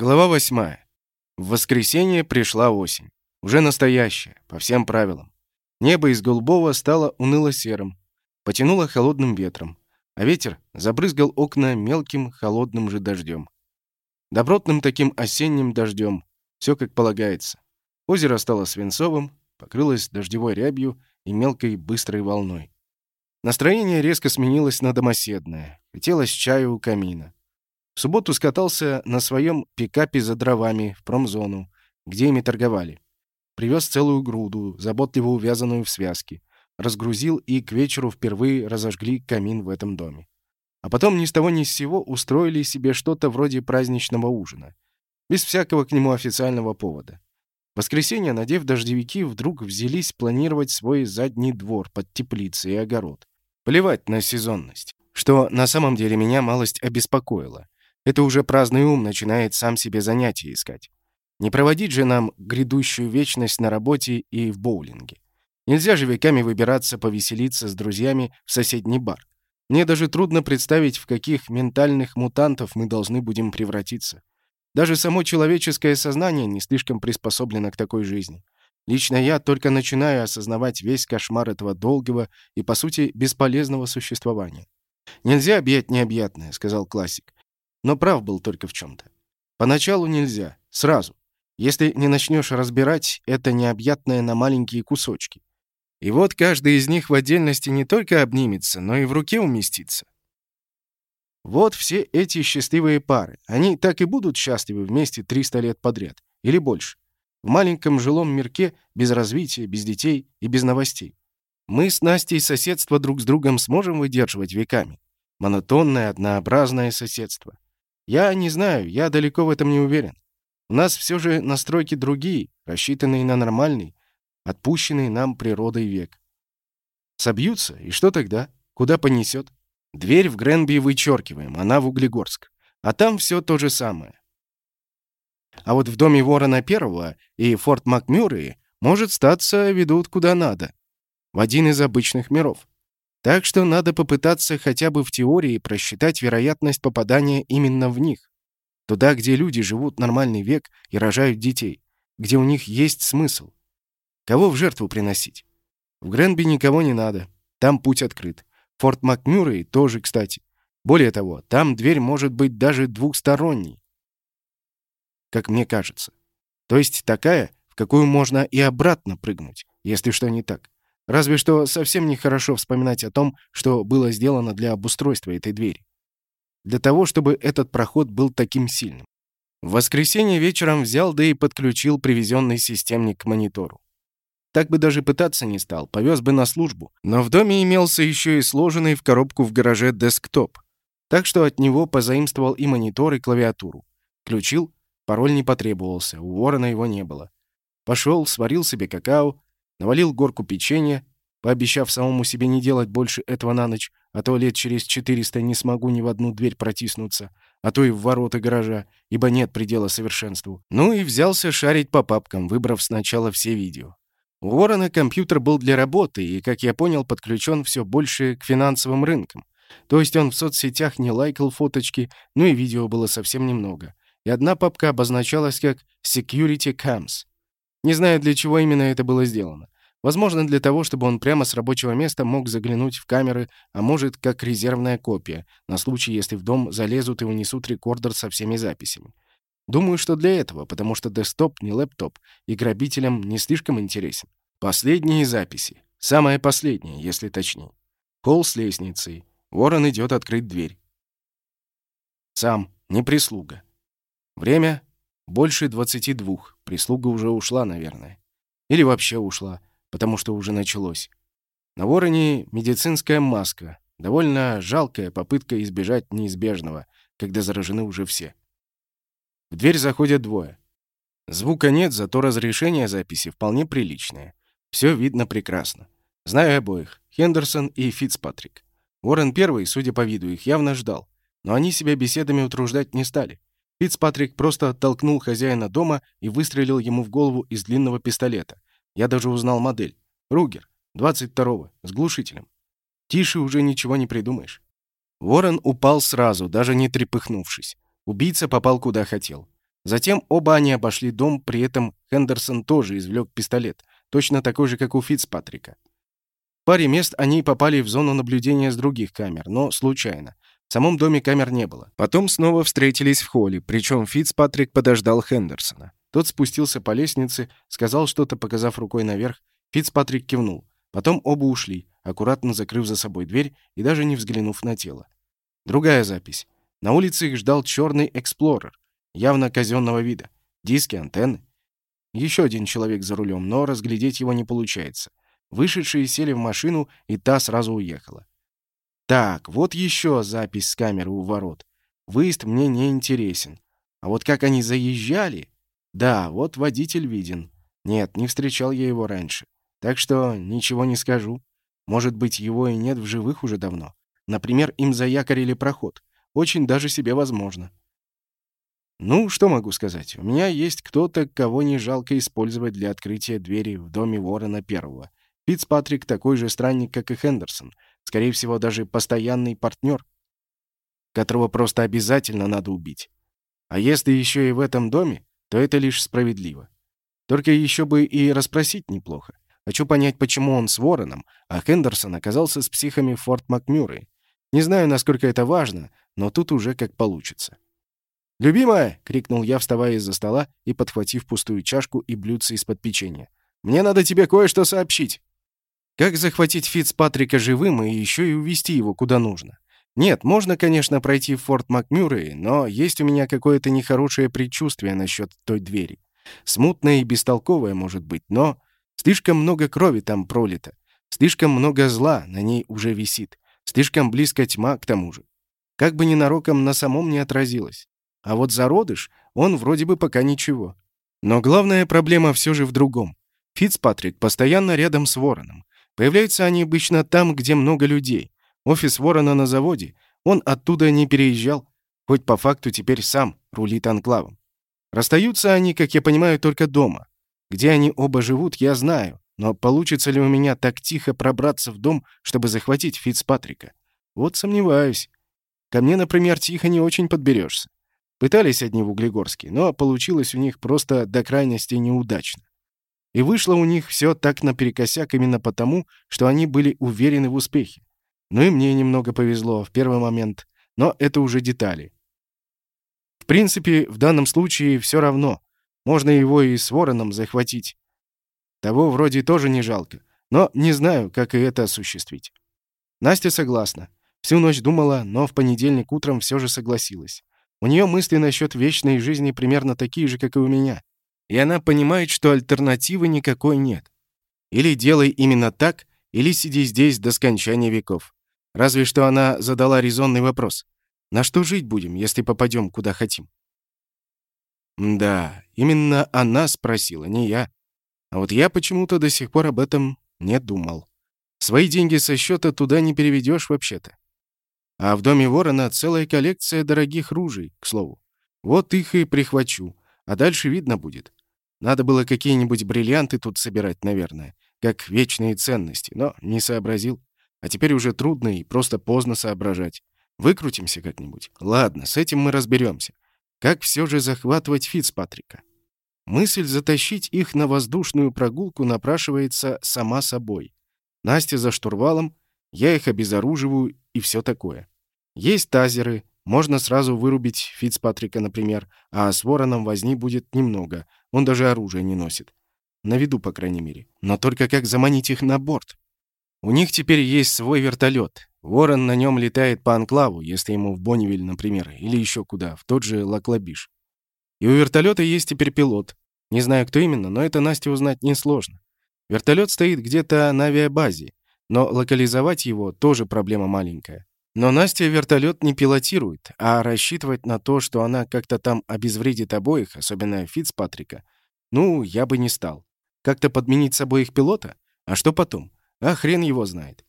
Глава восьмая. В воскресенье пришла осень. Уже настоящая, по всем правилам. Небо из голубого стало уныло-серым, потянуло холодным ветром, а ветер забрызгал окна мелким холодным же дождем. Добротным таким осенним дождем, все как полагается. Озеро стало свинцовым, покрылось дождевой рябью и мелкой быстрой волной. Настроение резко сменилось на домоседное. Хотелось чаю у камина. В субботу скатался на своем пикапе за дровами в промзону, где ими торговали. Привез целую груду, заботливо увязанную в связки. Разгрузил и к вечеру впервые разожгли камин в этом доме. А потом ни с того ни с сего устроили себе что-то вроде праздничного ужина. Без всякого к нему официального повода. В воскресенье, надев дождевики, вдруг взялись планировать свой задний двор под теплицей и огород. Плевать на сезонность. Что на самом деле меня малость обеспокоило. Это уже праздный ум начинает сам себе занятия искать. Не проводить же нам грядущую вечность на работе и в боулинге. Нельзя же веками выбираться повеселиться с друзьями в соседний бар. Мне даже трудно представить, в каких ментальных мутантов мы должны будем превратиться. Даже само человеческое сознание не слишком приспособлено к такой жизни. Лично я только начинаю осознавать весь кошмар этого долгого и, по сути, бесполезного существования. «Нельзя объять необъятное», — сказал классик. Но прав был только в чем-то. Поначалу нельзя, сразу. Если не начнешь разбирать это необъятное на маленькие кусочки. И вот каждый из них в отдельности не только обнимется, но и в руке уместится. Вот все эти счастливые пары. Они так и будут счастливы вместе 300 лет подряд. Или больше. В маленьком жилом мирке без развития, без детей и без новостей. Мы с Настей соседство друг с другом сможем выдерживать веками. Монотонное, однообразное соседство. Я не знаю, я далеко в этом не уверен. У нас все же настройки другие, рассчитанные на нормальный, отпущенный нам природой век. Собьются, и что тогда? Куда понесет? Дверь в Гренби вычеркиваем, она в Углегорск. А там все то же самое. А вот в доме Ворона Первого и Форт Макмюррей, может, статься ведут куда надо. В один из обычных миров. Так что надо попытаться хотя бы в теории просчитать вероятность попадания именно в них. Туда, где люди живут нормальный век и рожают детей, где у них есть смысл. Кого в жертву приносить? В Гренби никого не надо, там путь открыт. Форт Макмюррей тоже, кстати. Более того, там дверь может быть даже двухсторонней. Как мне кажется. То есть такая, в какую можно и обратно прыгнуть, если что не так. Разве что совсем нехорошо вспоминать о том, что было сделано для обустройства этой двери. Для того, чтобы этот проход был таким сильным. В воскресенье вечером взял да и подключил привезенный системник к монитору. Так бы даже пытаться не стал, повез бы на службу. Но в доме имелся еще и сложенный в коробку в гараже десктоп. Так что от него позаимствовал и монитор, и клавиатуру. Включил, пароль не потребовался, у Ворона его не было. Пошел, сварил себе какао, навалил горку печенья, пообещав самому себе не делать больше этого на ночь, а то лет через 400 не смогу ни в одну дверь протиснуться, а то и в ворота гаража, ибо нет предела совершенству. Ну и взялся шарить по папкам, выбрав сначала все видео. У Уоррена компьютер был для работы и, как я понял, подключен все больше к финансовым рынкам. То есть он в соцсетях не лайкал фоточки, ну и видео было совсем немного. И одна папка обозначалась как «Security Cams». Не знаю, для чего именно это было сделано. Возможно, для того, чтобы он прямо с рабочего места мог заглянуть в камеры, а может, как резервная копия, на случай, если в дом залезут и унесут рекордер со всеми записями. Думаю, что для этого, потому что десктоп не лэптоп, и грабителям не слишком интересен. Последние записи. Самое последнее, если точнее. Холл с лестницей. Ворон идет открыть дверь. Сам, не прислуга. Время больше 22. Прислуга уже ушла, наверное. Или вообще ушла потому что уже началось. На вороне медицинская маска. Довольно жалкая попытка избежать неизбежного, когда заражены уже все. В дверь заходят двое. Звука нет, зато разрешение записи вполне приличное. Все видно прекрасно. Знаю обоих. Хендерсон и Фицпатрик. Уоррен первый, судя по виду, их явно ждал. Но они себя беседами утруждать не стали. Фицпатрик просто оттолкнул хозяина дома и выстрелил ему в голову из длинного пистолета. Я даже узнал модель. Ругер, 22-го, с глушителем. Тише уже ничего не придумаешь. Ворон упал сразу, даже не трепыхнувшись. Убийца попал куда хотел. Затем оба они обошли дом, при этом Хендерсон тоже извлек пистолет, точно такой же, как у Фицпатрика. В паре мест они попали в зону наблюдения с других камер, но случайно. В самом доме камер не было. Потом снова встретились в холле, причем Фицпатрик подождал Хендерсона. Тот спустился по лестнице, сказал что-то, показав рукой наверх. Фицпатрик кивнул. Потом оба ушли, аккуратно закрыв за собой дверь и даже не взглянув на тело. Другая запись. На улице их ждал черный эксплорер, явно казенного вида. Диски, антенны. Еще один человек за рулем, но разглядеть его не получается. Вышедшие сели в машину, и та сразу уехала. Так, вот еще запись с камеры у ворот. Выезд мне не интересен. А вот как они заезжали... Да, вот водитель виден. Нет, не встречал я его раньше. Так что ничего не скажу. Может быть, его и нет в живых уже давно. Например, им заякорили проход. Очень даже себе возможно. Ну, что могу сказать? У меня есть кто-то, кого не жалко использовать для открытия двери в доме Ворона Первого. Фицпатрик такой же странник, как и Хендерсон. Скорее всего, даже постоянный партнер, которого просто обязательно надо убить. А если еще и в этом доме, то это лишь справедливо. Только еще бы и расспросить неплохо. Хочу понять, почему он с Вороном, а Хендерсон оказался с психами Форт Макмюррей. Не знаю, насколько это важно, но тут уже как получится. «Любимая!» — крикнул я, вставая из-за стола и подхватив пустую чашку и блюдце из-под печенья. «Мне надо тебе кое-что сообщить!» Как захватить Фицпатрика живым и еще и увезти его куда нужно? Нет, можно, конечно, пройти в Форт Макмюррей, но есть у меня какое-то нехорошее предчувствие насчет той двери. Смутное и бестолковое, может быть, но слишком много крови там пролито. Слишком много зла на ней уже висит. Слишком близко тьма к тому же. Как бы ненароком на самом не отразилось. А вот зародыш, он вроде бы пока ничего. Но главная проблема все же в другом. Фицпатрик постоянно рядом с Вороном. Появляются они обычно там, где много людей. Офис Ворона на заводе. Он оттуда не переезжал, хоть по факту теперь сам рулит анклавом. Расстаются они, как я понимаю, только дома. Где они оба живут, я знаю, но получится ли у меня так тихо пробраться в дом, чтобы захватить Фицпатрика? Вот сомневаюсь. Ко мне, например, тихо не очень подберешься. Пытались одни в Углегорске, но получилось у них просто до крайности неудачно. И вышло у них все так наперекосяк именно потому, что они были уверены в успехе. Ну и мне немного повезло в первый момент, но это уже детали. В принципе, в данном случае все равно. Можно его и с Вороном захватить. Того вроде тоже не жалко, но не знаю, как и это осуществить. Настя согласна. Всю ночь думала, но в понедельник утром все же согласилась. У нее мысли насчет вечной жизни примерно такие же, как и у меня. И она понимает, что альтернативы никакой нет. Или делай именно так, или сиди здесь до скончания веков. Разве что она задала резонный вопрос. На что жить будем, если попадем куда хотим? Да, именно она спросила, не я. А вот я почему-то до сих пор об этом не думал. Свои деньги со счета туда не переведешь вообще-то. А в доме ворона целая коллекция дорогих ружей, к слову. Вот их и прихвачу, а дальше видно будет. Надо было какие-нибудь бриллианты тут собирать, наверное, как вечные ценности, но не сообразил. А теперь уже трудно и просто поздно соображать. Выкрутимся как-нибудь. Ладно, с этим мы разберемся. Как все же захватывать Фицпатрика? Мысль затащить их на воздушную прогулку напрашивается сама собой. Настя за штурвалом, я их обезоруживаю и все такое. Есть тазеры, можно сразу вырубить Фицпатрика, например, а с Вороном возни будет немного, он даже оружие не носит. На виду, по крайней мере. Но только как заманить их на борт? У них теперь есть свой вертолет. Ворон на нем летает по анклаву, если ему в Бонневиль, например, или еще куда, в тот же Лаклабиш. И у вертолета есть теперь пилот. Не знаю, кто именно, но это Насте узнать несложно. Вертолет стоит где-то на авиабазе, но локализовать его тоже проблема маленькая. Но Настя вертолет не пилотирует, а рассчитывать на то, что она как-то там обезвредит обоих, особенно Фицпатрика, ну, я бы не стал. Как-то подменить с обоих пилота? А что потом? А хрен его знает.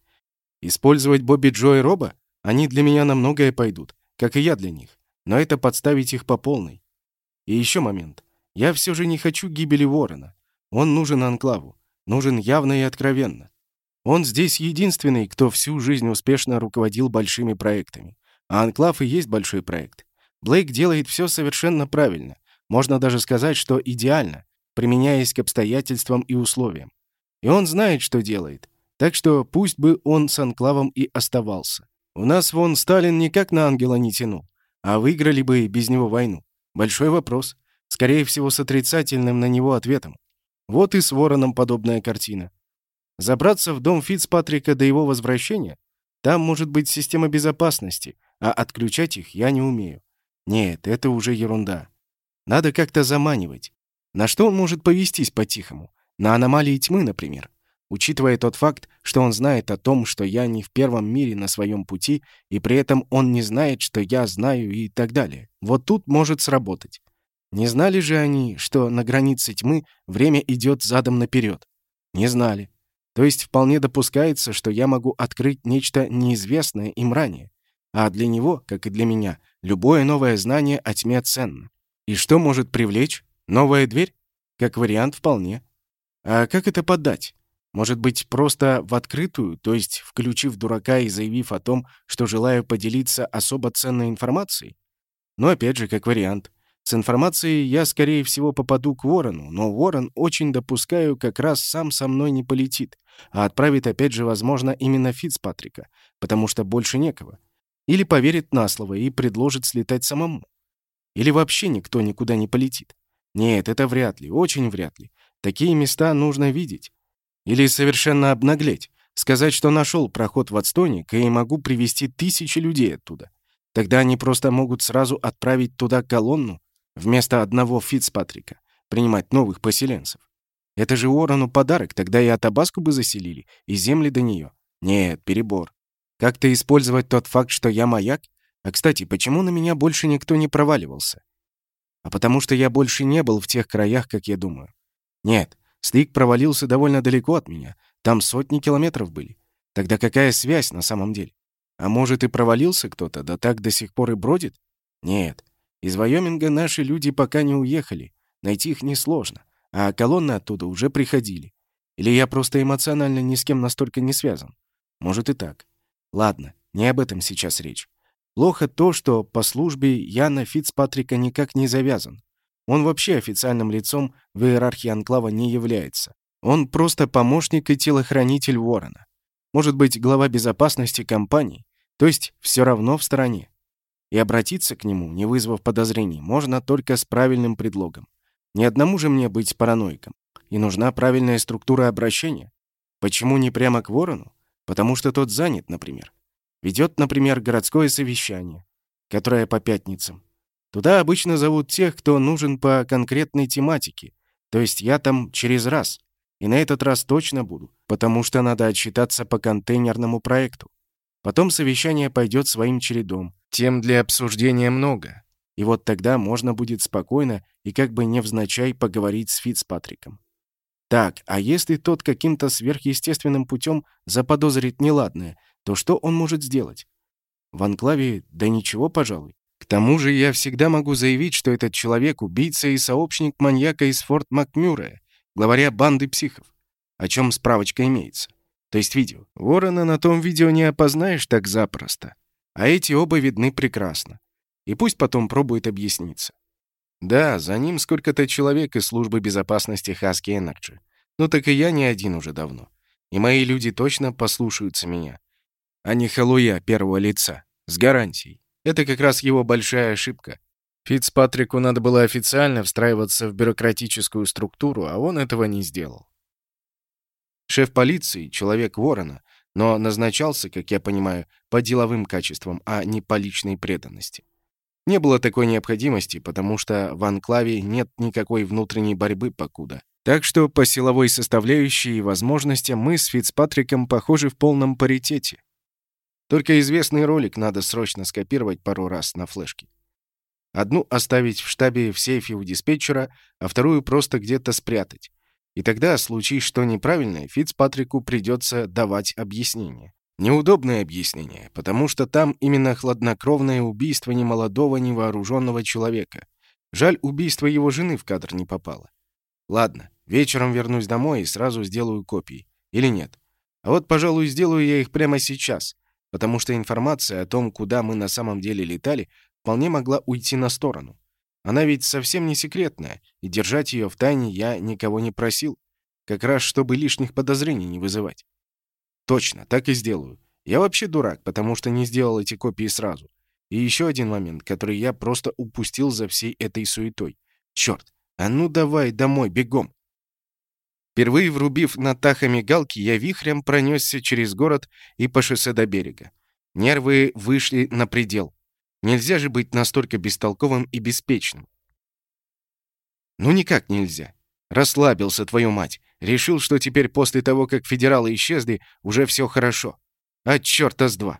Использовать Бобби Джо и Роба? Они для меня на многое пойдут, как и я для них. Но это подставить их по полной. И еще момент. Я все же не хочу гибели Ворона. Он нужен Анклаву. Нужен явно и откровенно. Он здесь единственный, кто всю жизнь успешно руководил большими проектами. А Анклав и есть большой проект. Блейк делает все совершенно правильно. Можно даже сказать, что идеально, применяясь к обстоятельствам и условиям. И он знает, что делает. Так что пусть бы он с анклавом и оставался. У нас вон Сталин никак на ангела не тянул. А выиграли бы без него войну. Большой вопрос. Скорее всего, с отрицательным на него ответом. Вот и с Вороном подобная картина. Забраться в дом Фицпатрика до его возвращения? Там может быть система безопасности, а отключать их я не умею. Нет, это уже ерунда. Надо как-то заманивать. На что он может повестись по-тихому? На аномалии тьмы, например. Учитывая тот факт, что он знает о том, что я не в первом мире на своем пути, и при этом он не знает, что я знаю и так далее. Вот тут может сработать. Не знали же они, что на границе тьмы время идет задом наперед? Не знали. То есть вполне допускается, что я могу открыть нечто неизвестное им ранее. А для него, как и для меня, любое новое знание о тьме ценно. И что может привлечь? Новая дверь? Как вариант, вполне. А как это подать? Может быть, просто в открытую, то есть включив дурака и заявив о том, что желаю поделиться особо ценной информацией? Но опять же, как вариант. С информацией я, скорее всего, попаду к Ворону, но Ворон, очень допускаю, как раз сам со мной не полетит, а отправит опять же, возможно, именно Фицпатрика, потому что больше некого. Или поверит на слово и предложит слетать самому. Или вообще никто никуда не полетит. Нет, это вряд ли, очень вряд ли. Такие места нужно видеть. Или совершенно обнаглеть. Сказать, что нашел проход в отстойник и могу привести тысячи людей оттуда. Тогда они просто могут сразу отправить туда колонну вместо одного Фицпатрика, принимать новых поселенцев. Это же Уоррену подарок, тогда и Атабаску бы заселили, и земли до нее. Нет, перебор. Как-то использовать тот факт, что я маяк? А, кстати, почему на меня больше никто не проваливался? А потому что я больше не был в тех краях, как я думаю. Нет, Стык провалился довольно далеко от меня. Там сотни километров были. Тогда какая связь на самом деле? А может, и провалился кто-то, да так до сих пор и бродит? Нет. Из Вайоминга наши люди пока не уехали. Найти их несложно. А колонны оттуда уже приходили. Или я просто эмоционально ни с кем настолько не связан? Может и так. Ладно, не об этом сейчас речь. Плохо то, что по службе я на Фицпатрика никак не завязан. Он вообще официальным лицом в иерархии Анклава не является. Он просто помощник и телохранитель Ворона. Может быть, глава безопасности компании, то есть все равно в стороне. И обратиться к нему, не вызвав подозрений, можно только с правильным предлогом. Ни одному же мне быть параноиком. И нужна правильная структура обращения. Почему не прямо к Ворону? Потому что тот занят, например. Ведет, например, городское совещание, которое по пятницам. Туда обычно зовут тех, кто нужен по конкретной тематике. То есть я там через раз. И на этот раз точно буду, потому что надо отчитаться по контейнерному проекту. Потом совещание пойдет своим чередом. Тем для обсуждения много. И вот тогда можно будет спокойно и как бы невзначай поговорить с Фицпатриком. Так, а если тот каким-то сверхъестественным путем заподозрит неладное, то что он может сделать? В анклаве да ничего, пожалуй. К тому же я всегда могу заявить, что этот человек — убийца и сообщник маньяка из Форт Макмюра, главаря банды психов, о чем справочка имеется. То есть видео. Ворона на том видео не опознаешь так запросто. А эти оба видны прекрасно. И пусть потом пробует объясниться. Да, за ним сколько-то человек из службы безопасности Husky Energy. Ну так и я не один уже давно. И мои люди точно послушаются меня. А не холуя первого лица. С гарантией. Это как раз его большая ошибка. Фицпатрику надо было официально встраиваться в бюрократическую структуру, а он этого не сделал. Шеф полиции — человек Ворона, но назначался, как я понимаю, по деловым качествам, а не по личной преданности. Не было такой необходимости, потому что в анклаве нет никакой внутренней борьбы покуда. Так что по силовой составляющей и возможностям мы с Фицпатриком похожи в полном паритете. Только известный ролик надо срочно скопировать пару раз на флешке. Одну оставить в штабе в сейфе у диспетчера, а вторую просто где-то спрятать. И тогда, случись что неправильное, Фицпатрику придется давать объяснение. Неудобное объяснение, потому что там именно хладнокровное убийство немолодого невооруженного человека. Жаль, убийство его жены в кадр не попало. Ладно, вечером вернусь домой и сразу сделаю копии. Или нет? А вот, пожалуй, сделаю я их прямо сейчас, потому что информация о том, куда мы на самом деле летали, вполне могла уйти на сторону. Она ведь совсем не секретная, и держать ее в тайне я никого не просил. Как раз, чтобы лишних подозрений не вызывать. Точно, так и сделаю. Я вообще дурак, потому что не сделал эти копии сразу. И еще один момент, который я просто упустил за всей этой суетой. Черт, а ну давай домой, бегом. Впервые врубив на Таха мигалки, я вихрем пронесся через город и по шоссе до берега. Нервы вышли на предел. Нельзя же быть настолько бестолковым и беспечным. Ну никак нельзя. Расслабился, твою мать. Решил, что теперь после того, как федералы исчезли, уже все хорошо. А чёрта с два.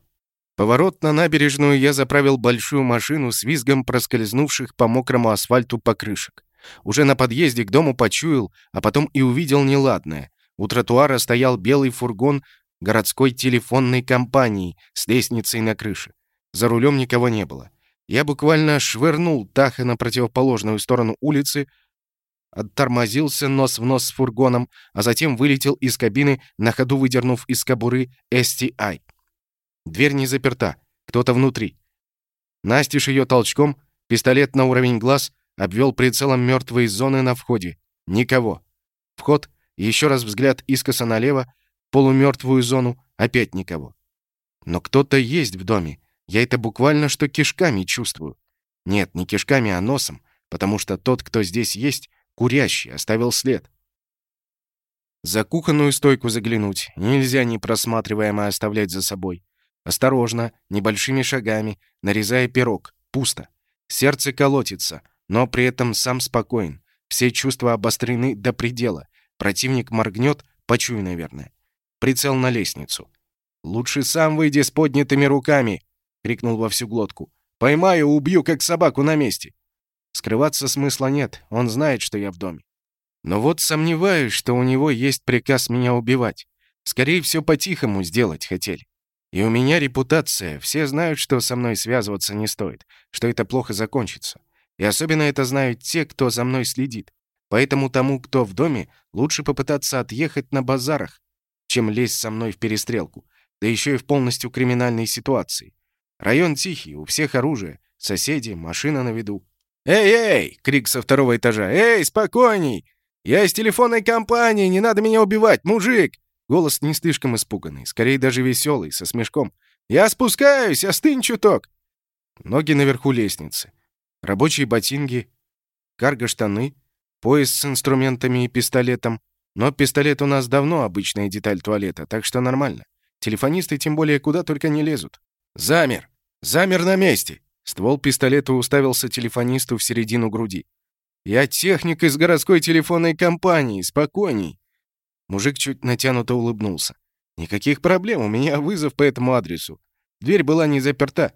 Поворот на набережную я заправил большую машину с визгом проскользнувших по мокрому асфальту покрышек. Уже на подъезде к дому почуял, а потом и увидел неладное. У тротуара стоял белый фургон городской телефонной компании с лестницей на крыше. За рулем никого не было. Я буквально швырнул Таха на противоположную сторону улицы, оттормозился нос в нос с фургоном, а затем вылетел из кабины, на ходу выдернув из кобуры STI. Дверь не заперта, кто-то внутри. Настишь ее толчком, пистолет на уровень глаз, обвел прицелом мертвые зоны на входе. Никого. Вход, еще раз взгляд искоса налево, полумертвую зону, опять никого. Но кто-то есть в доме. Я это буквально что кишками чувствую. Нет, не кишками, а носом, потому что тот, кто здесь есть, курящий, оставил след. За кухонную стойку заглянуть. Нельзя непросматриваемое оставлять за собой. Осторожно, небольшими шагами, нарезая пирог. Пусто. Сердце колотится, но при этом сам спокоен. Все чувства обострены до предела. Противник моргнет, почуй, наверное. Прицел на лестницу. «Лучше сам выйди с поднятыми руками!» — крикнул во всю глотку. «Поймаю, убью, как собаку на месте!» Скрываться смысла нет, он знает, что я в доме. Но вот сомневаюсь, что у него есть приказ меня убивать. Скорее всего, по-тихому сделать хотели. И у меня репутация, все знают, что со мной связываться не стоит, что это плохо закончится. И особенно это знают те, кто за мной следит. Поэтому тому, кто в доме, лучше попытаться отъехать на базарах, чем лезть со мной в перестрелку, да еще и в полностью криминальной ситуации. Район тихий, у всех оружие, соседи, машина на виду. «Эй-эй!» — крик со второго этажа. «Эй, спокойней! Я из телефонной компании, не надо меня убивать, мужик!» Голос не слишком испуганный, скорее даже веселый, со смешком. «Я спускаюсь, остынь чуток!» Ноги наверху лестницы. Рабочие ботинки, карго-штаны, пояс с инструментами и пистолетом. Но пистолет у нас давно обычная деталь туалета, так что нормально. Телефонисты тем более куда только не лезут. «Замер! Замер на месте!» Ствол пистолета уставился телефонисту в середину груди. «Я техник из городской телефонной компании, спокойней!» Мужик чуть натянуто улыбнулся. «Никаких проблем, у меня вызов по этому адресу. Дверь была не заперта».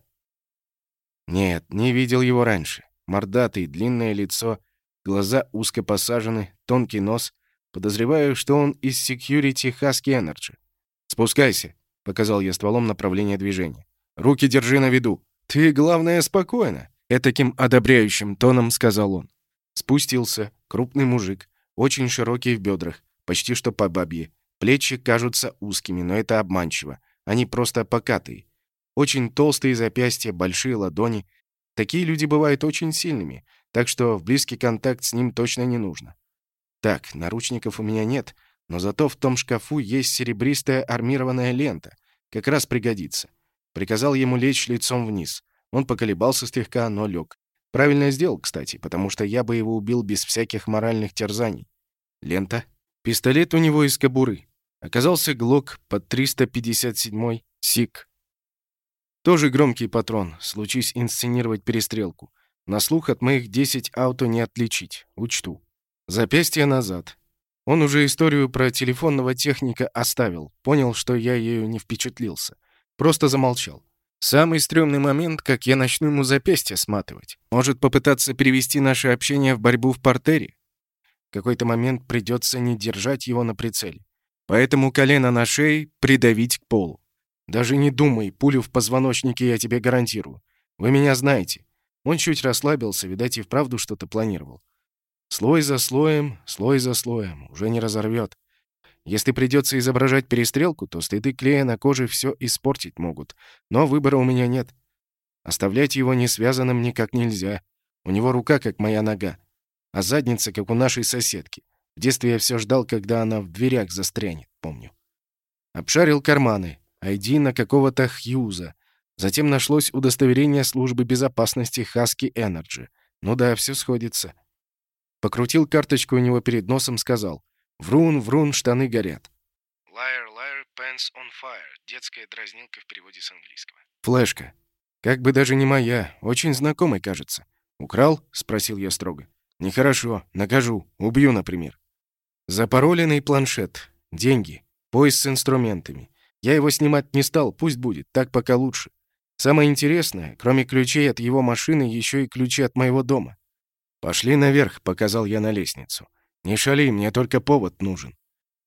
Нет, не видел его раньше. Мордатый, длинное лицо, глаза узко посажены, тонкий нос. Подозреваю, что он из Security Husky Energy. «Спускайся», — показал я стволом направление движения. «Руки держи на виду». «Ты, главное, спокойно», — этаким одобряющим тоном сказал он. Спустился, крупный мужик, очень широкий в бедрах, почти что по бабье. Плечи кажутся узкими, но это обманчиво. Они просто покатые. Очень толстые запястья, большие ладони. Такие люди бывают очень сильными, так что в близкий контакт с ним точно не нужно. Так, наручников у меня нет, но зато в том шкафу есть серебристая армированная лента. Как раз пригодится. Приказал ему лечь лицом вниз. Он поколебался слегка, но лег. Правильно сделал, кстати, потому что я бы его убил без всяких моральных терзаний. Лента. Пистолет у него из кобуры. Оказался ГЛОК под 357 СИК. Тоже громкий патрон, случись инсценировать перестрелку. На слух от моих 10 ауто не отличить, учту. Запястье назад. Он уже историю про телефонного техника оставил, понял, что я ею не впечатлился. Просто замолчал. Самый стрёмный момент, как я начну ему запястье сматывать. Может попытаться перевести наше общение в борьбу в портере? В какой-то момент придется не держать его на прицеле. Поэтому колено на шее придавить к полу. Даже не думай, пулю в позвоночнике я тебе гарантирую. Вы меня знаете. Он чуть расслабился, видать, и вправду что-то планировал. Слой за слоем, слой за слоем, уже не разорвет. Если придется изображать перестрелку, то следы клея на коже все испортить могут. Но выбора у меня нет. Оставлять его не связанным никак нельзя. У него рука, как моя нога, а задница, как у нашей соседки. В детстве я все ждал, когда она в дверях застрянет, помню. Обшарил карманы. ID на какого-то Хьюза. Затем нашлось удостоверение службы безопасности Husky Energy. Ну да, все сходится. Покрутил карточку у него перед носом, сказал. «Врун, врун, штаны горят». Liar, liar, pants on fire. Детская дразнилка в переводе с английского. Флешка. Как бы даже не моя, очень знакомый, кажется. «Украл?» — спросил я строго. «Нехорошо. Накажу. Убью, например». Запароленный планшет. Деньги. Пояс с инструментами. Я его снимать не стал, пусть будет, так пока лучше. Самое интересное, кроме ключей от его машины, еще и ключи от моего дома. «Пошли наверх», — показал я на лестницу. «Не шали, мне только повод нужен».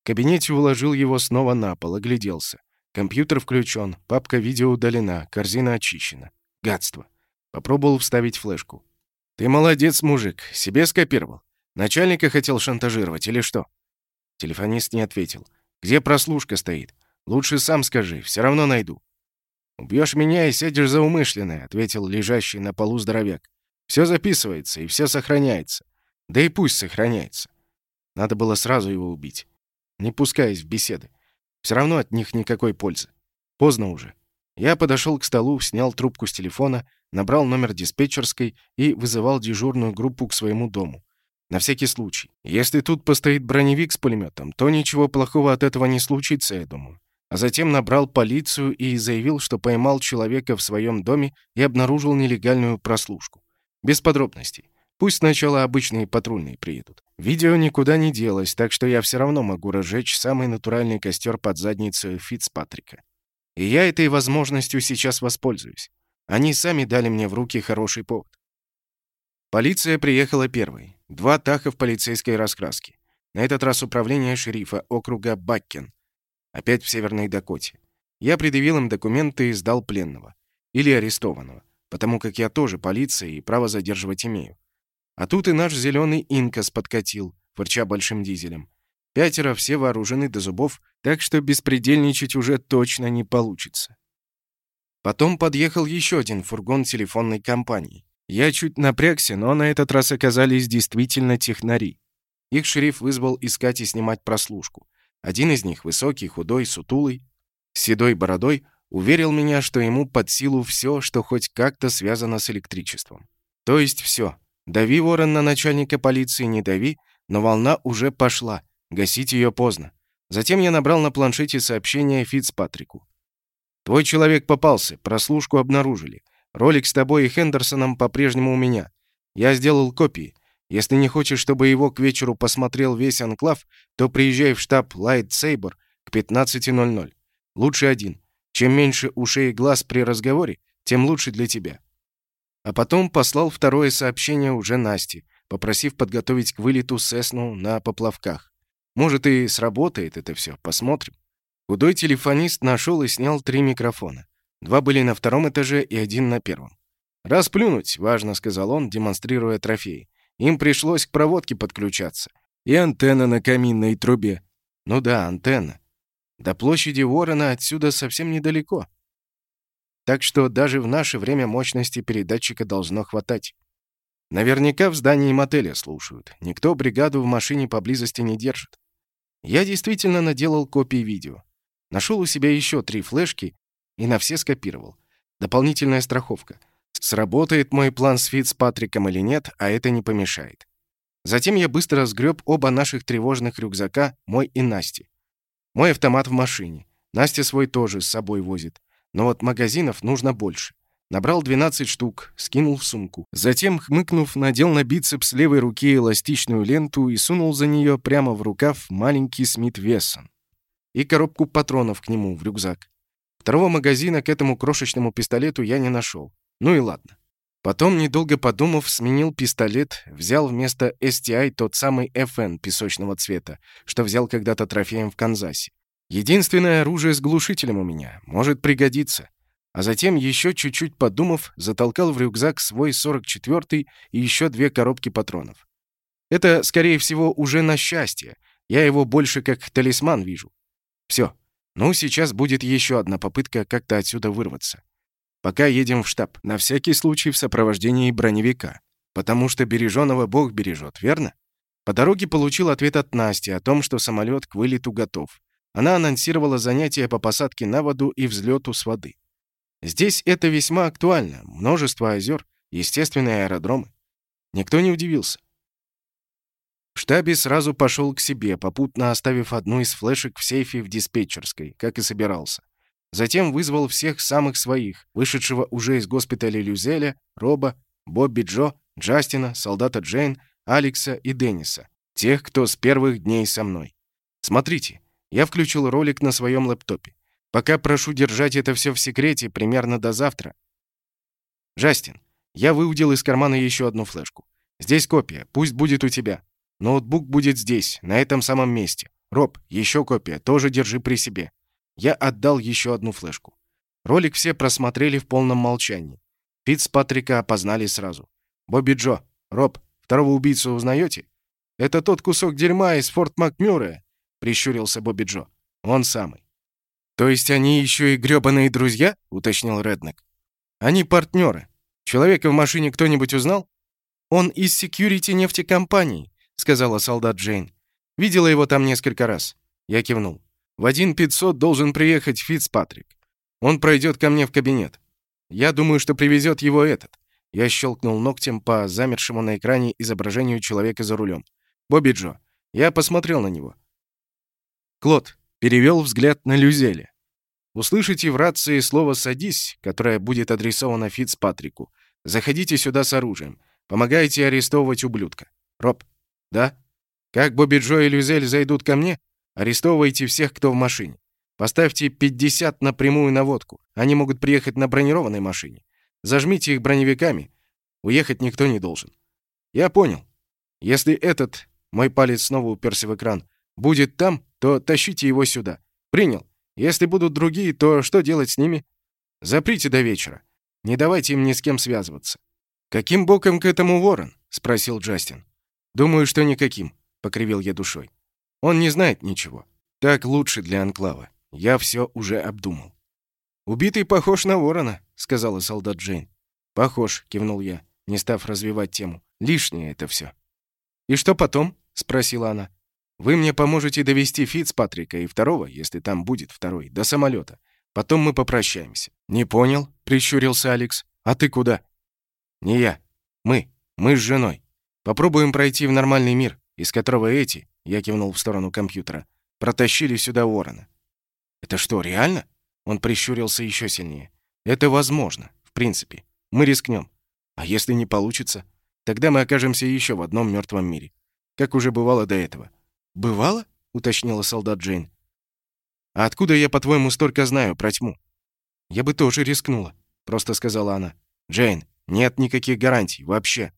В кабинете уложил его снова на пол, огляделся. Компьютер включен, папка видео удалена, корзина очищена. Гадство. Попробовал вставить флешку. «Ты молодец, мужик, себе скопировал. Начальника хотел шантажировать или что?» Телефонист не ответил. «Где прослушка стоит? Лучше сам скажи, все равно найду». «Убьешь меня и сядешь за умышленное», — ответил лежащий на полу здоровяк. «Все записывается и все сохраняется. Да и пусть сохраняется. Надо было сразу его убить, не пускаясь в беседы. Все равно от них никакой пользы. Поздно уже. Я подошел к столу, снял трубку с телефона, набрал номер диспетчерской и вызывал дежурную группу к своему дому. На всякий случай. Если тут постоит броневик с пулеметом, то ничего плохого от этого не случится, я думаю. А затем набрал полицию и заявил, что поймал человека в своем доме и обнаружил нелегальную прослушку. Без подробностей. Пусть сначала обычные патрульные приедут. Видео никуда не делось, так что я все равно могу разжечь самый натуральный костер под задницей Фицпатрика. И я этой возможностью сейчас воспользуюсь. Они сами дали мне в руки хороший повод. Полиция приехала первой. Два таха в полицейской раскраске. На этот раз управление шерифа округа Баккен. Опять в Северной Дакоте. Я предъявил им документы и сдал пленного. Или арестованного. Потому как я тоже полиция и право задерживать имею. А тут и наш зеленый инкас подкатил, фырча большим дизелем. Пятеро все вооружены до зубов, так что беспредельничать уже точно не получится. Потом подъехал еще один фургон телефонной компании. Я чуть напрягся, но на этот раз оказались действительно технари. Их шериф вызвал искать и снимать прослушку. Один из них, высокий, худой, сутулый, с седой бородой, уверил меня, что ему под силу все, что хоть как-то связано с электричеством. То есть все. Дави, ворон, на начальника полиции, не дави, но волна уже пошла. Гасить ее поздно. Затем я набрал на планшете сообщение Фицпатрику. «Твой человек попался, прослушку обнаружили. Ролик с тобой и Хендерсоном по-прежнему у меня. Я сделал копии. Если не хочешь, чтобы его к вечеру посмотрел весь анклав, то приезжай в штаб Light Saber к 15.00. Лучше один. Чем меньше ушей и глаз при разговоре, тем лучше для тебя. А потом послал второе сообщение уже Насте, попросив подготовить к вылету Сесну на поплавках. Может, и сработает это все, посмотрим. Худой телефонист нашел и снял три микрофона. Два были на втором этаже и один на первом. «Расплюнуть», — важно сказал он, демонстрируя трофей. «Им пришлось к проводке подключаться. И антенна на каминной трубе». «Ну да, антенна. До площади Ворона отсюда совсем недалеко. Так что даже в наше время мощности передатчика должно хватать. Наверняка в здании мотеля слушают. Никто бригаду в машине поблизости не держит. Я действительно наделал копии видео. Нашел у себя еще три флешки и на все скопировал. Дополнительная страховка. Сработает мой план с Фитцпатриком или нет, а это не помешает. Затем я быстро сгреб оба наших тревожных рюкзака, мой и Насти. Мой автомат в машине. Настя свой тоже с собой возит. Но вот магазинов нужно больше. Набрал 12 штук, скинул в сумку. Затем, хмыкнув, надел на бицепс левой руки эластичную ленту и сунул за нее прямо в рукав маленький Смит Вессон. И коробку патронов к нему в рюкзак. Второго магазина к этому крошечному пистолету я не нашел. Ну и ладно. Потом, недолго подумав, сменил пистолет, взял вместо STI тот самый FN песочного цвета, что взял когда-то трофеем в Канзасе. Единственное оружие с глушителем у меня, может пригодиться. А затем, еще чуть-чуть подумав, затолкал в рюкзак свой 44-й и еще две коробки патронов. Это, скорее всего, уже на счастье. Я его больше как талисман вижу. Все, ну, сейчас будет еще одна попытка как-то отсюда вырваться. Пока едем в штаб, на всякий случай в сопровождении броневика. Потому что береженого Бог бережет, верно? По дороге получил ответ от Насти о том, что самолет к вылету готов. Она анонсировала занятия по посадке на воду и взлету с воды. Здесь это весьма актуально. Множество озер, естественные аэродромы. Никто не удивился. В штабе сразу пошел к себе, попутно оставив одну из флешек в сейфе в диспетчерской, как и собирался. Затем вызвал всех самых своих, вышедшего уже из госпиталя Люзеля, Роба, Бобби Джо, Джастина, солдата Джейн, Алекса и Денниса. Тех, кто с первых дней со мной. Смотрите, я включил ролик на своем лэптопе. Пока прошу держать это все в секрете примерно до завтра. Джастин, я выудил из кармана еще одну флешку. Здесь копия, пусть будет у тебя. Ноутбук будет здесь, на этом самом месте. Роб, еще копия, тоже держи при себе. Я отдал еще одну флешку. Ролик все просмотрели в полном молчании. Патрика опознали сразу. «Бобби Джо, Роб, второго убийцу узнаете?» «Это тот кусок дерьма из Форт Макмюррея», — прищурился Бобби Джо. «Он самый». «То есть они еще и грёбаные друзья?» — уточнил Реднек. «Они партнеры. Человека в машине кто-нибудь узнал?» «Он из секьюрити нефтекомпании», — сказала солдат Джейн. «Видела его там несколько раз». Я кивнул. В один пятьсот должен приехать Фицпатрик. Он пройдет ко мне в кабинет. Я думаю, что привезет его этот. Я щелкнул ногтем по замершему на экране изображению человека за рулем. Бобби Джо. Я посмотрел на него. Клод перевел взгляд на Люзеля. Услышите в рации слово «садись», которое будет адресовано Фицпатрику. Заходите сюда с оружием. Помогайте арестовывать ублюдка. Роб. Да? Как Бобби Джо и Люзель зайдут ко мне, Арестовывайте всех, кто в машине. Поставьте 50 на прямую наводку. Они могут приехать на бронированной машине. Зажмите их броневиками. Уехать никто не должен. Я понял. Если этот, мой палец снова уперся в экран, будет там, то тащите его сюда. Принял. Если будут другие, то что делать с ними? Заприте до вечера. Не давайте им ни с кем связываться. Каким боком к этому ворон? спросил Джастин. Думаю, что никаким, покривил я душой. Он не знает ничего. Так лучше для Анклава. Я все уже обдумал. «Убитый похож на ворона», — сказала солдат Джейн. «Похож», — кивнул я, не став развивать тему. «Лишнее это все». «И что потом?» — спросила она. «Вы мне поможете довести Фицпатрика и второго, если там будет второй, до самолета. Потом мы попрощаемся». «Не понял», — прищурился Алекс. «А ты куда?» «Не я. Мы. Мы с женой. Попробуем пройти в нормальный мир, из которого эти, я кивнул в сторону компьютера. Протащили сюда Уоррена. Это что, реально? Он прищурился еще сильнее. Это возможно, в принципе. Мы рискнем. А если не получится, тогда мы окажемся еще в одном мертвом мире. Как уже бывало до этого. Бывало? уточнила солдат Джейн. А откуда я, по-твоему, столько знаю про тьму? Я бы тоже рискнула, просто сказала она. Джейн, нет никаких гарантий вообще.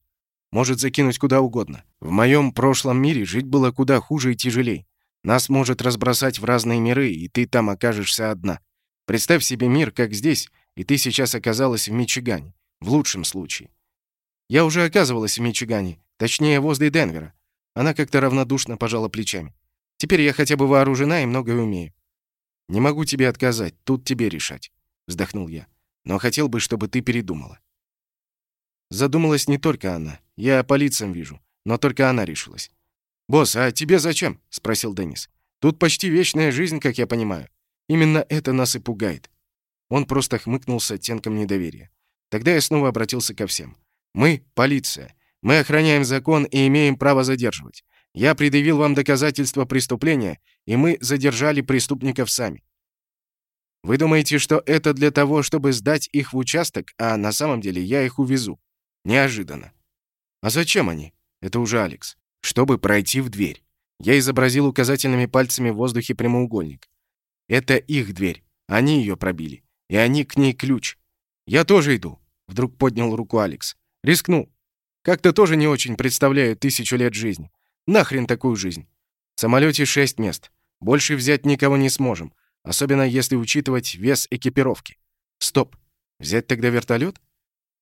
Может закинуть куда угодно. В моем прошлом мире жить было куда хуже и тяжелей. Нас может разбросать в разные миры, и ты там окажешься одна. Представь себе мир, как здесь, и ты сейчас оказалась в Мичигане. В лучшем случае. Я уже оказывалась в Мичигане, точнее, возле Денвера. Она как-то равнодушно пожала плечами. Теперь я хотя бы вооружена и многое умею. Не могу тебе отказать, тут тебе решать, вздохнул я. Но хотел бы, чтобы ты передумала. Задумалась не только она. Я по лицам вижу. Но только она решилась. «Босс, а тебе зачем?» — спросил Денис. «Тут почти вечная жизнь, как я понимаю. Именно это нас и пугает». Он просто хмыкнул с оттенком недоверия. Тогда я снова обратился ко всем. «Мы — полиция. Мы охраняем закон и имеем право задерживать. Я предъявил вам доказательства преступления, и мы задержали преступников сами. Вы думаете, что это для того, чтобы сдать их в участок, а на самом деле я их увезу? Неожиданно. А зачем они? Это уже Алекс. Чтобы пройти в дверь. Я изобразил указательными пальцами в воздухе прямоугольник. Это их дверь. Они ее пробили. И они к ней ключ. Я тоже иду. Вдруг поднял руку Алекс. Рискну. Как-то тоже не очень представляю тысячу лет жизни. Нахрен такую жизнь. В самолете шесть мест. Больше взять никого не сможем. Особенно если учитывать вес экипировки. Стоп. Взять тогда вертолет?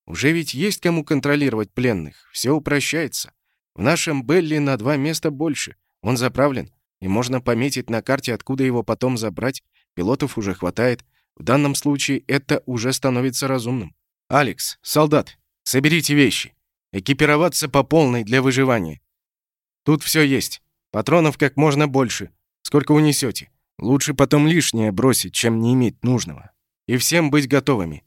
Уже ведь есть кому контролировать пленных. Все упрощается. В нашем Белли на два места больше. Он заправлен. И можно пометить на карте, откуда его потом забрать. Пилотов уже хватает. В данном случае это уже становится разумным. «Алекс, солдат, соберите вещи. Экипироваться по полной для выживания. Тут все есть. Патронов как можно больше. Сколько унесете. Лучше потом лишнее бросить, чем не иметь нужного. И всем быть готовыми.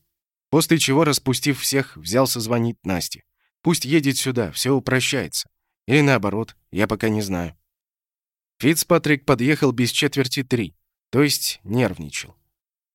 После чего, распустив всех, взялся звонить Насте. Пусть едет сюда, все упрощается. Или наоборот, я пока не знаю. Фицпатрик подъехал без четверти три, то есть нервничал.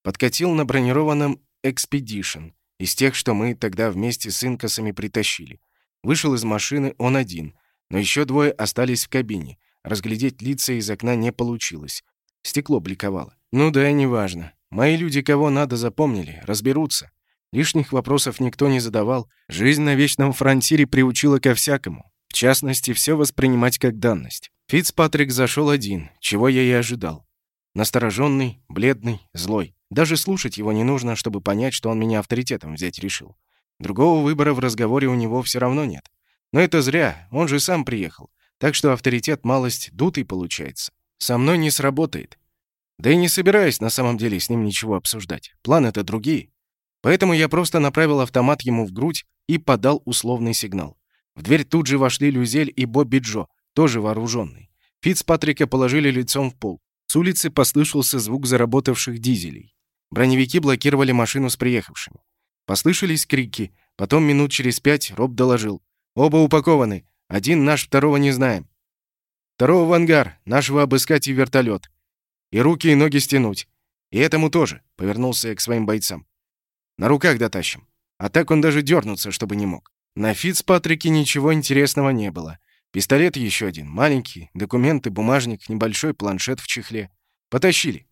Подкатил на бронированном «Экспедишн», из тех, что мы тогда вместе с инкасами притащили. Вышел из машины он один, но еще двое остались в кабине. Разглядеть лица из окна не получилось. Стекло бликовало. Ну да, неважно. Мои люди кого надо запомнили, разберутся. Лишних вопросов никто не задавал. Жизнь на Вечном фронтире приучила ко всякому. В частности, все воспринимать как данность. Фицпатрик зашел один, чего я и ожидал. Настороженный, бледный, злой. Даже слушать его не нужно, чтобы понять, что он меня авторитетом взять решил. Другого выбора в разговоре у него все равно нет. Но это зря, он же сам приехал. Так что авторитет малость дутый получается. Со мной не сработает. Да и не собираюсь на самом деле с ним ничего обсуждать. Планы-то другие. Поэтому я просто направил автомат ему в грудь и подал условный сигнал. В дверь тут же вошли Люзель и Бобби Джо, тоже вооруженный. Фицпатрика положили лицом в пол. С улицы послышался звук заработавших дизелей. Броневики блокировали машину с приехавшими. Послышались крики. Потом минут через пять Роб доложил. «Оба упакованы. Один наш, второго не знаем. Второго в ангар. Нашего обыскать и вертолет. И руки и ноги стянуть. И этому тоже», — повернулся я к своим бойцам. На руках дотащим. А так он даже дернуться, чтобы не мог. На Фицпатрике ничего интересного не было. Пистолет еще один, маленький, документы, бумажник, небольшой планшет в чехле. Потащили.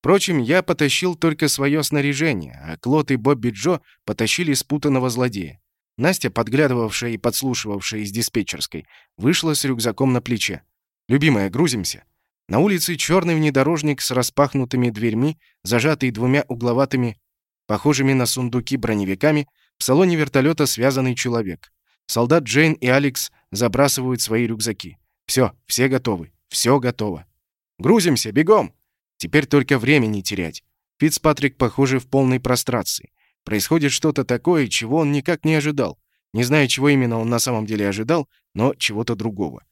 Впрочем, я потащил только свое снаряжение, а Клод и Бобби Джо потащили спутанного злодея. Настя, подглядывавшая и подслушивавшая из диспетчерской, вышла с рюкзаком на плече. «Любимая, грузимся». На улице черный внедорожник с распахнутыми дверьми, зажатый двумя угловатыми похожими на сундуки броневиками, в салоне вертолета связанный человек. Солдат Джейн и Алекс забрасывают свои рюкзаки. Все, все готовы. Все готово. Грузимся, бегом! Теперь только времени терять. Фицпатрик, похоже, в полной прострации. Происходит что-то такое, чего он никак не ожидал. Не знаю, чего именно он на самом деле ожидал, но чего-то другого.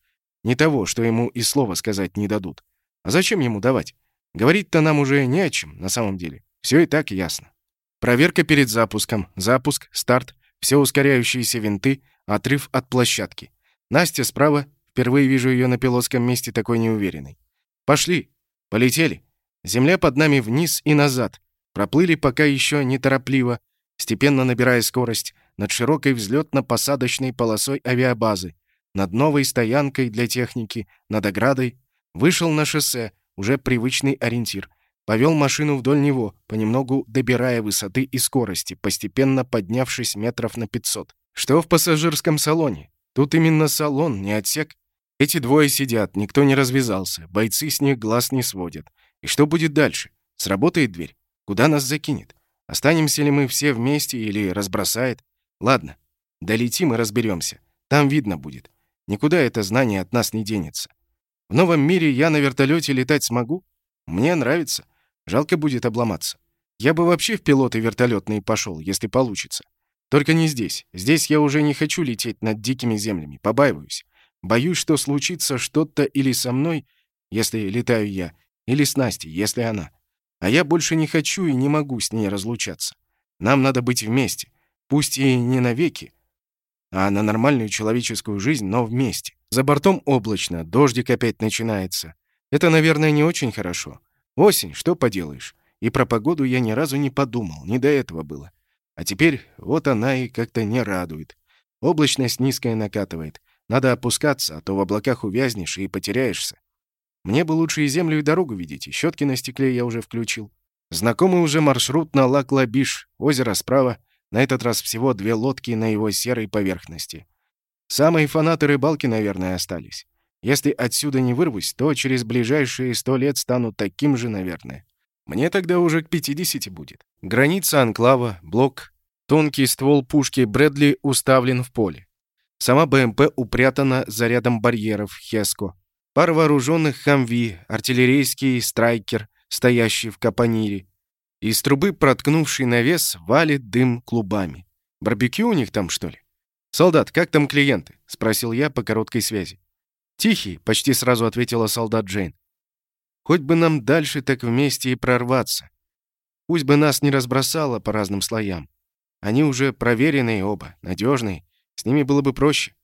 Не того, что ему и слова сказать не дадут. А зачем ему давать? Говорить-то нам уже не о чем, на самом деле. Все и так ясно. Проверка перед запуском, запуск, старт, все ускоряющиеся винты, отрыв от площадки. Настя справа, впервые вижу ее на пилотском месте такой неуверенной. Пошли, полетели. Земля под нами вниз и назад. Проплыли пока еще неторопливо, степенно набирая скорость, над широкой взлетно-посадочной полосой авиабазы, над новой стоянкой для техники, над оградой. Вышел на шоссе, уже привычный ориентир. Повел машину вдоль него, понемногу добирая высоты и скорости, постепенно поднявшись метров на 500. Что в пассажирском салоне? Тут именно салон, не отсек. Эти двое сидят, никто не развязался, бойцы с них глаз не сводят. И что будет дальше? Сработает дверь? Куда нас закинет? Останемся ли мы все вместе или разбросает? Ладно, долетим и разберемся. Там видно будет. Никуда это знание от нас не денется. В новом мире я на вертолете летать смогу? Мне нравится. Жалко будет обломаться. Я бы вообще в пилоты вертолетные пошел, если получится. Только не здесь. Здесь я уже не хочу лететь над дикими землями. Побаиваюсь. Боюсь, что случится что-то или со мной, если летаю я, или с Настей, если она. А я больше не хочу и не могу с ней разлучаться. Нам надо быть вместе. Пусть и не навеки, а на нормальную человеческую жизнь, но вместе. За бортом облачно, дождик опять начинается. Это, наверное, не очень хорошо. Осень, что поделаешь? И про погоду я ни разу не подумал, не до этого было. А теперь вот она и как-то не радует. Облачность низкая накатывает. Надо опускаться, а то в облаках увязнешь и потеряешься. Мне бы лучше и землю, и дорогу видеть, щетки на стекле я уже включил. Знакомый уже маршрут на Лак-Лабиш, озеро справа, на этот раз всего две лодки на его серой поверхности. Самые фанаты рыбалки, наверное, остались. Если отсюда не вырвусь, то через ближайшие сто лет стану таким же, наверное. Мне тогда уже к 50 будет. Граница анклава, блок, тонкий ствол пушки Брэдли уставлен в поле. Сама БМП упрятана за рядом барьеров Хеско. Пара вооруженных хамви, артиллерийский страйкер, стоящий в капонире. Из трубы, проткнувший навес, валит дым клубами. Барбекю у них там, что ли? «Солдат, как там клиенты?» — спросил я по короткой связи. «Тихий», — почти сразу ответила солдат Джейн. «Хоть бы нам дальше так вместе и прорваться. Пусть бы нас не разбросало по разным слоям. Они уже проверенные оба, надежные. С ними было бы проще.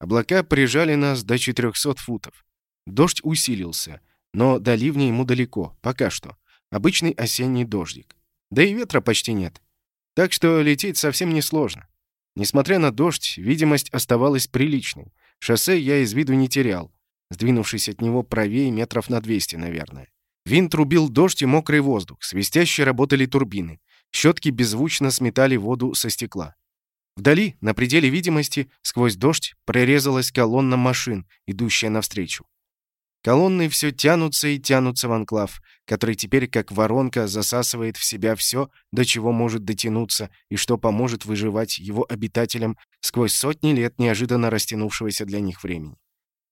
Облака прижали нас до 400 футов. Дождь усилился, но до ливня ему далеко, пока что. Обычный осенний дождик. Да и ветра почти нет. Так что лететь совсем несложно. Несмотря на дождь, видимость оставалась приличной. Шоссе я из виду не терял, сдвинувшись от него правее метров на 200, наверное. Винт рубил дождь и мокрый воздух, свистяще работали турбины. Щетки беззвучно сметали воду со стекла. Вдали, на пределе видимости, сквозь дождь прорезалась колонна машин, идущая навстречу. Колонны все тянутся и тянутся в анклав, который теперь как воронка засасывает в себя все, до чего может дотянуться и что поможет выживать его обитателям сквозь сотни лет неожиданно растянувшегося для них времени.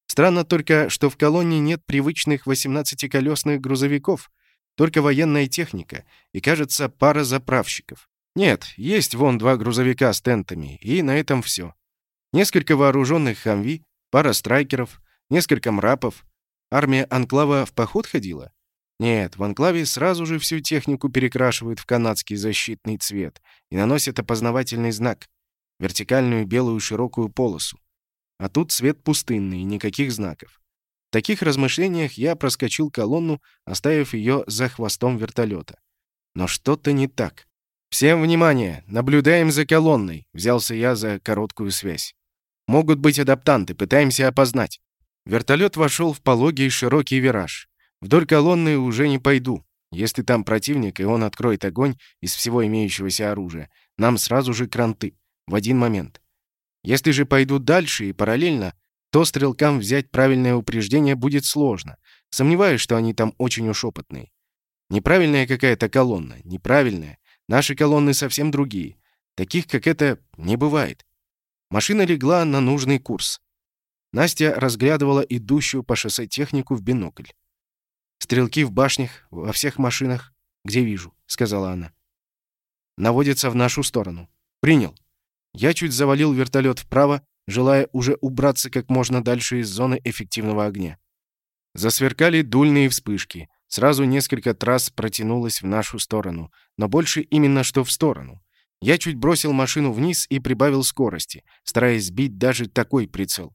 Странно только, что в колонне нет привычных 18-колесных грузовиков, только военная техника и, кажется, пара заправщиков. Нет, есть вон два грузовика с тентами, и на этом все. Несколько вооруженных хамви, пара страйкеров, несколько мрапов, Армия Анклава в поход ходила? Нет, в Анклаве сразу же всю технику перекрашивают в канадский защитный цвет и наносят опознавательный знак — вертикальную белую широкую полосу. А тут цвет пустынный, никаких знаков. В таких размышлениях я проскочил колонну, оставив ее за хвостом вертолета. Но что-то не так. «Всем внимание! Наблюдаем за колонной!» — взялся я за короткую связь. «Могут быть адаптанты, пытаемся опознать». Вертолет вошел в пологий широкий вираж. Вдоль колонны уже не пойду. Если там противник, и он откроет огонь из всего имеющегося оружия, нам сразу же кранты. В один момент. Если же пойду дальше и параллельно, то стрелкам взять правильное упреждение будет сложно. Сомневаюсь, что они там очень уж опытные. Неправильная какая-то колонна. Неправильная. Наши колонны совсем другие. Таких, как это, не бывает. Машина легла на нужный курс. Настя разглядывала идущую по шоссе технику в бинокль. «Стрелки в башнях, во всех машинах, где вижу», — сказала она. «Наводятся в нашу сторону. Принял». Я чуть завалил вертолет вправо, желая уже убраться как можно дальше из зоны эффективного огня. Засверкали дульные вспышки. Сразу несколько трасс протянулось в нашу сторону, но больше именно что в сторону. Я чуть бросил машину вниз и прибавил скорости, стараясь сбить даже такой прицел.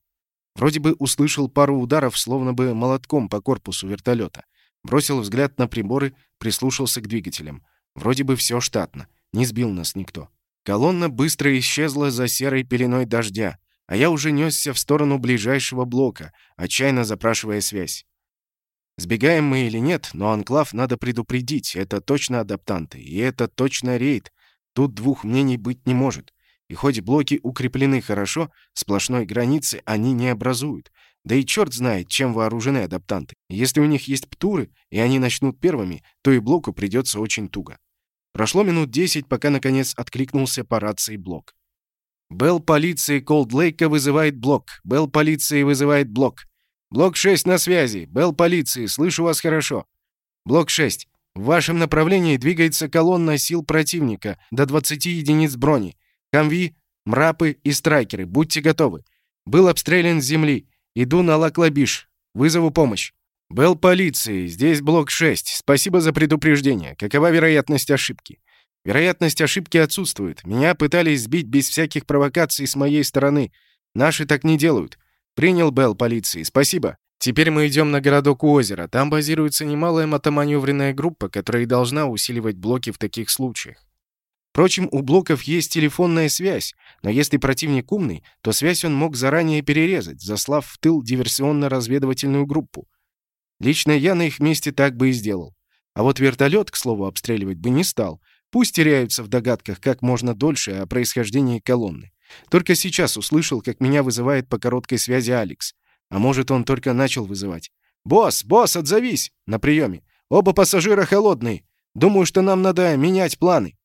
Вроде бы услышал пару ударов, словно бы молотком по корпусу вертолета. Бросил взгляд на приборы, прислушался к двигателям. Вроде бы все штатно, не сбил нас никто. Колонна быстро исчезла за серой пеленой дождя, а я уже несся в сторону ближайшего блока, отчаянно запрашивая связь. Сбегаем мы или нет, но анклав надо предупредить, это точно адаптанты, и это точно рейд. Тут двух мнений быть не может. И хоть блоки укреплены хорошо, сплошной границы они не образуют. Да и черт знает, чем вооружены адаптанты. Если у них есть ПТУРы, и они начнут первыми, то и блоку придется очень туго. Прошло минут десять, пока, наконец, откликнулся по рации блок. «Bell полиции Колд-Лейка вызывает блок. Белл полиции вызывает блок. Блок 6 на связи. Белл полиции, слышу вас хорошо. Блок 6. В вашем направлении двигается колонна сил противника до 20 единиц брони. Камви, мрапы и страйкеры, будьте готовы. Был обстрелян с земли. Иду на Лаклабиш. Вызову помощь. Белл полиции, здесь блок 6. Спасибо за предупреждение. Какова вероятность ошибки? Вероятность ошибки отсутствует. Меня пытались сбить без всяких провокаций с моей стороны. Наши так не делают. Принял Белл полиции. Спасибо. Теперь мы идем на городок у озера. Там базируется немалая мотоманевренная группа, которая и должна усиливать блоки в таких случаях. Впрочем, у блоков есть телефонная связь, но если противник умный, то связь он мог заранее перерезать, заслав в тыл диверсионно-разведывательную группу. Лично я на их месте так бы и сделал. А вот вертолет, к слову, обстреливать бы не стал. Пусть теряются в догадках как можно дольше о происхождении колонны. Только сейчас услышал, как меня вызывает по короткой связи Алекс. А может, он только начал вызывать. «Босс, босс, отзовись!» На приеме. «Оба пассажира холодные. Думаю, что нам надо менять планы».